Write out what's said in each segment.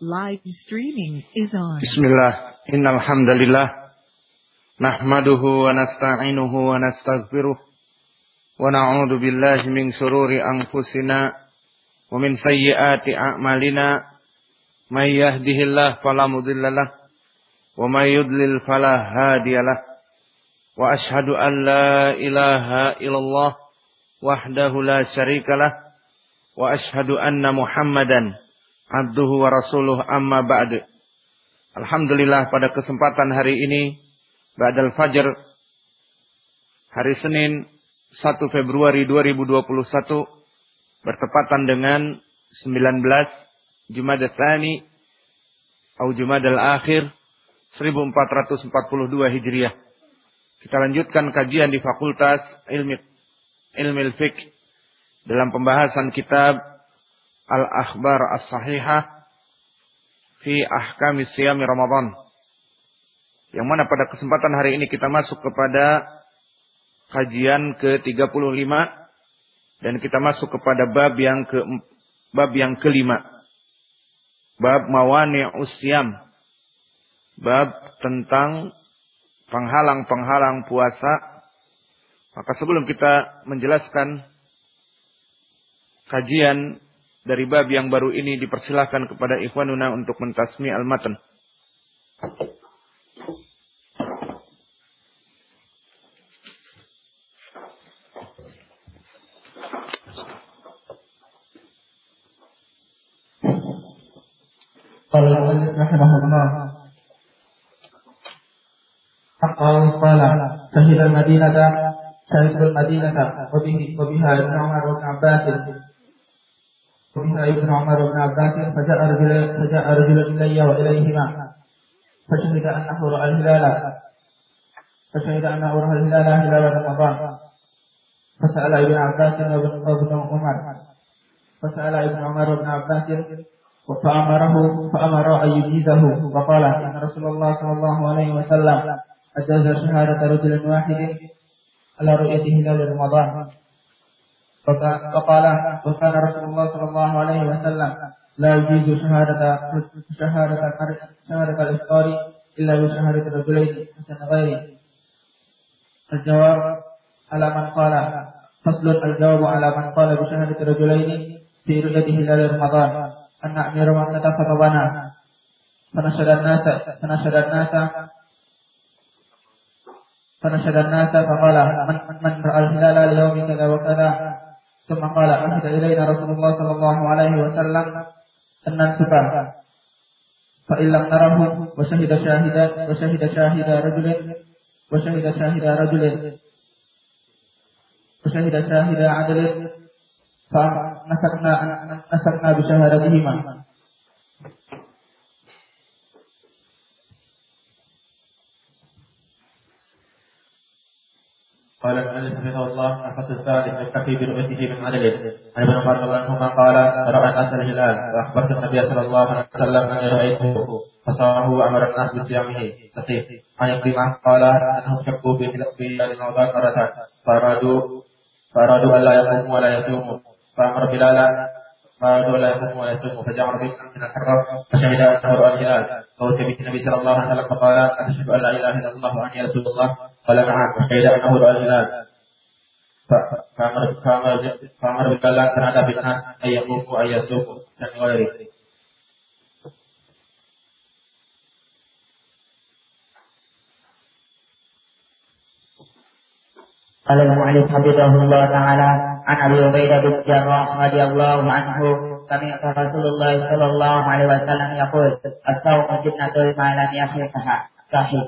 Live streaming is on. Bismillah. Innal hamdalillah. Nahmaduhu wa nasta'inuhu wa nastaghfiruh wa na'udzu billahi min shururi anfusina wa min sayyiati a'malina. May yahdihillahu fala wa may yudlil fala wa ashhadu an la ilaha illallah wahdahu la syarikalah wa ashhadu anna muhammadan abduhu wa rasuluh amma ba'd. Alhamdulillah pada kesempatan hari ini Ba'dal Fajr hari Senin 1 Februari 2021 bertepatan dengan 19 Jumada Tsani atau Jumadal Akhir 1442 Hijriah. Kita lanjutkan kajian di Fakultas Ilmi Ilmu Fiqh dalam pembahasan kitab al-akhbar as-sahihah fi ahkam siyami Ramadan. Yang mana pada kesempatan hari ini kita masuk kepada kajian ke-35 dan kita masuk kepada bab yang ke bab yang kelima. Bab mawani usyam. Bab tentang penghalang-penghalang puasa. Maka sebelum kita menjelaskan kajian dari bab yang baru ini dipersilahkan kepada ikhwanuna untuk mentasmi al-matan. Al-Madinah, Syariful Madinah, wabihi, wabiha, Umar, Abbas, المدينة شهد المدينة وبه وبها ابن عمر وابن عباس ومنها ابن عمر وابن عباس فجاء رجل فجاء رجل الي واليهما فشهد انه راى الهلال فشهد انه راى الهلال هلال رمضان فسال ابن عباس وابن عمر فسال ابن عمر وابن عباس فامره فامر ان يجيزه وقال ان رسول الله صلى الله عليه وسلم اجاز شهاده رجل واحد على رؤيه هلال رمضان فقال وكان رسول الله صلى الله عليه وسلم لا يجيز شهادة شهادة شهادة الإفطار إلا بشهادة الرجلين حسن غيره الجواب على من قال فصل الجواب على من قال بشهادة الرجلين في رؤية هلال رمضان أن أمير مكة فطبنا فنشد الناس فنشد الناس فنشد الناس فقال من من رأى الهلال اليوم كذا وكذا ثم قال أهد إلينا رسول الله صلى الله عليه وسلم أن ننسفه فإن لم نره وشهد شاهد وشهد شاهد رجل وشهد شاهد رجل وشهد شاهد عدل فنسكنا نسكنا بشهادتهما قال المؤلف رحمه الله الفصل الثالث يكتفي برؤيته من عدل عن ابن عمر رضي الله عنهما قال راى الناس الهلال واخبرت النبي صلى الله عليه وسلم اني رايته فصامه وامر الناس بصيامه صحيح عن يقيمه قال انهم شكوا في هلال رمضان مرتان فارادوا فارادوا الا يقوموا ولا يصوموا فامر بلالا فارادوا الا يقوموا ولا يصوموا فجاء ربي من الحرة فشهد انه راى الهلال فوتي به النبي صلى الله عليه وسلم فقال اشهد ان لا اله الا الله واني رسول الله قال نعم وشهد انه راى الهلال فامر فامر فامر بالكلام terhadap الناس ان يقوموا ان يصوموا dan غيره قال المؤلف حفظه الله تعالى عن ابي عبيده بن الجراح رضي الله عنه سمعت رسول الله صلى الله عليه وسلم يقول الصوم جنة ما لم يخلقها صحيح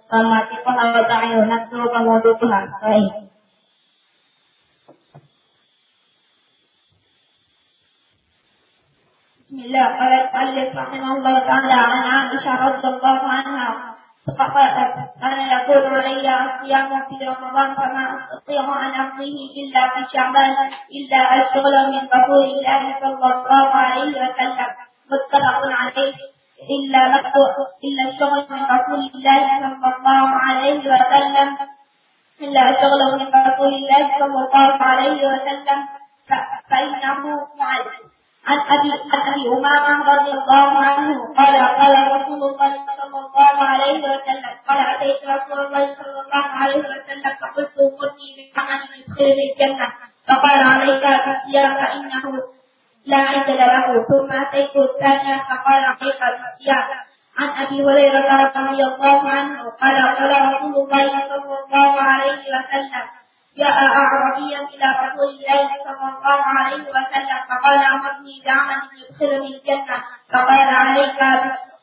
نفسه فماتقها وتعين نفسه فموجودها صحيح بسم الله قال المؤلف رحمه الله تعالى عن عائشة رضي الله عنها فقالت أنا يقول علي الصيام في رمضان فما أستطيع أن أقضيه إلا في شعبان إلا أشتغل من رسول الله صلى الله عليه وسلم متفق عليه إلا لفظ إلا الشغل من رسول الله صلى الله عليه وسلم. إلا الشغل من رسول الله صلى الله عليه وسلم. فإنه معلم. عن أبي عن أبي أمامة رضي الله عنه قال قال رسول الله صلى الله عليه وسلم. قال أتيت رسول الله صلى الله عليه وسلم فقلت مرني بعمل يدخلني الجنة. فقال عليك بالصيام فإنه ثم أتيت الثانية فقال عليك بالصيام عن أبي هريرة رضي الله عنه قال قال رسول الله صلى الله عليه وسلم جاء أعرابيا إلى رسول الله صلى الله عليه وسلم فقال أمرني بعمل يدخلني الجنة فقال عليك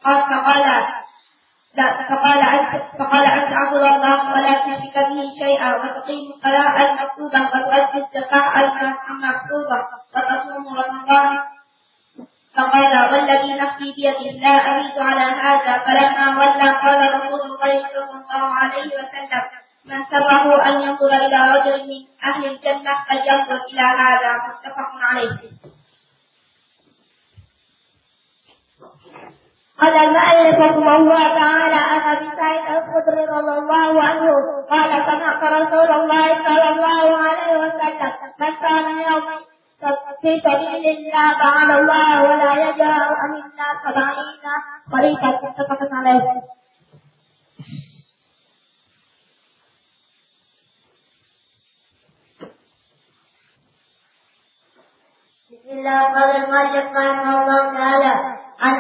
قال فقال لا فقال فقال أن تعبد الله ولا تشرك به شيئا وتقيم الصلاة المكتوبة وتؤدي الزكاة المفروضة وتصوم رمضان فقال والذي نفسي بيده لا أريد على هذا. فلما ولى قال رسول الله صلى الله عليه وسلم من سره أن ينظر إلى رجل من أهل الجنة فلينظر إلى هذا. متفق عليه. قال المؤلف رحمه الله تعالى عن أبي سعيد الخدري رضي الله عنه قال سمعت رسول الله صلى الله عليه وسلم من كان يوم في سبيل الله تعالى الله ولا يجهر عن الناس سبعين خليفه متفق عليه بسم الله قال المؤلف رحمه الله تعالى عن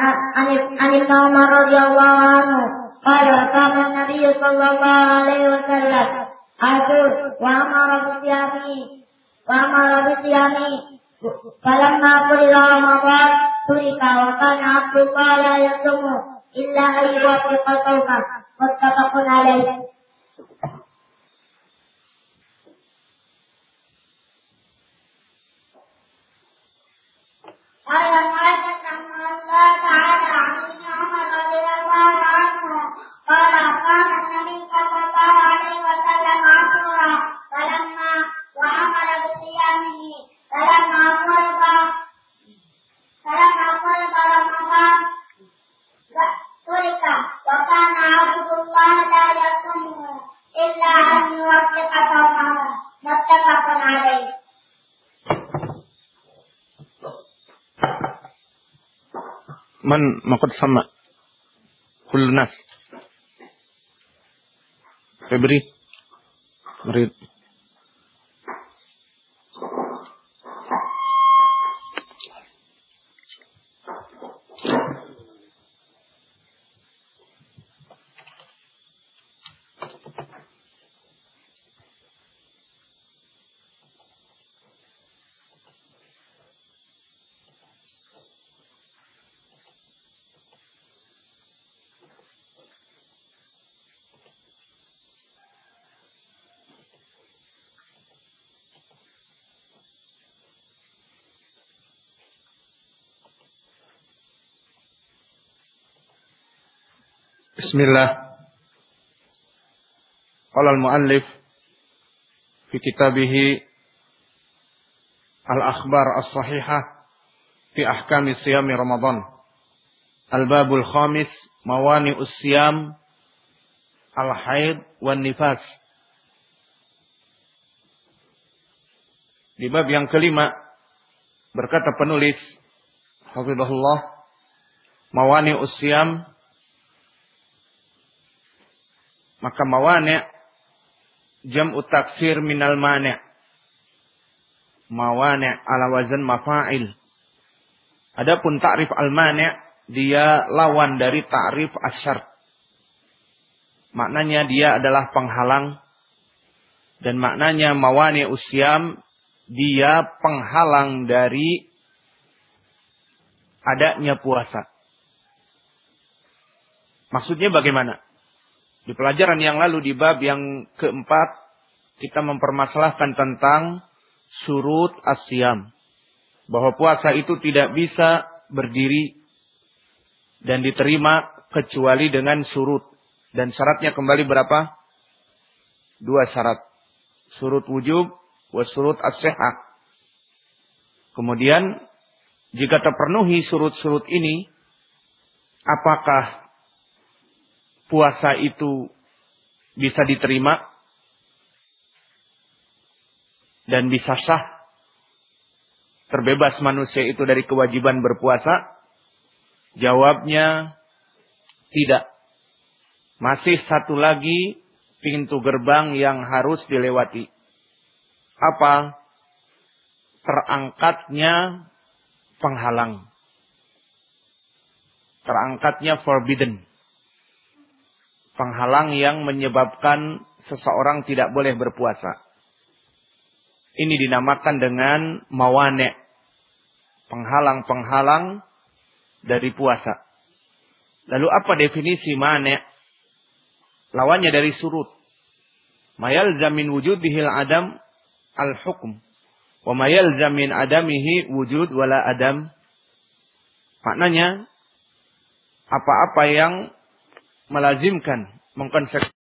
عن ابن عمر رضي الله عنه قال قام النبي صلى الله عليه وسلم عاشور وامر بصيامه وامر بصيامه فلما فرض رمضان ترك وكان عبد الله لا يصوم الا ان يوافق صومه متفق عليه وكان عبد الله لا يصوم الا ان يوفق صومه متفق عليه من ما قد سمع كل الناس Febri Merit Bismillah. Qala al-muallif fi kitabih Al-Akhbar As-Sahihah fi Ahkam Siyam Ramadan. Al-Babul Khamis Mawani Us-Siyam Al-Haid wan Nifas. Di bab yang kelima berkata penulis Hafizahullah Mawani Us-Siyam maka mawani jam'u taksir minal mani mawani ala wazan mafa'il adapun ta'rif al mani dia lawan dari ta'rif asyar maknanya dia adalah penghalang dan maknanya mawani usyam dia penghalang dari adanya puasa. Maksudnya bagaimana? Di pelajaran yang lalu di bab yang keempat kita mempermasalahkan tentang surut asyam. Bahwa puasa itu tidak bisa berdiri dan diterima kecuali dengan surut. Dan syaratnya kembali berapa? Dua syarat. Surut wujub, wa surut as Kemudian, jika terpenuhi surut-surut ini, apakah puasa itu bisa diterima dan bisa sah terbebas manusia itu dari kewajiban berpuasa? Jawabnya tidak. Masih satu lagi pintu gerbang yang harus dilewati. Apa? Terangkatnya penghalang. Terangkatnya forbidden. Penghalang yang menyebabkan seseorang tidak boleh berpuasa. Ini dinamakan dengan mawane. Penghalang-penghalang dari puasa. Lalu apa definisi mane? Lawannya dari surut. Mayal zamin wujud bihil adam al-hukm. Wa mayal zamin adamihi wujud wala adam. Maknanya, apa-apa yang melazimkan, mengkonsekuensikan